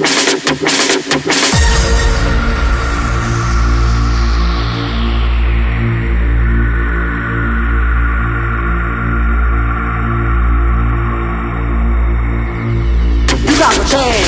You got the chance.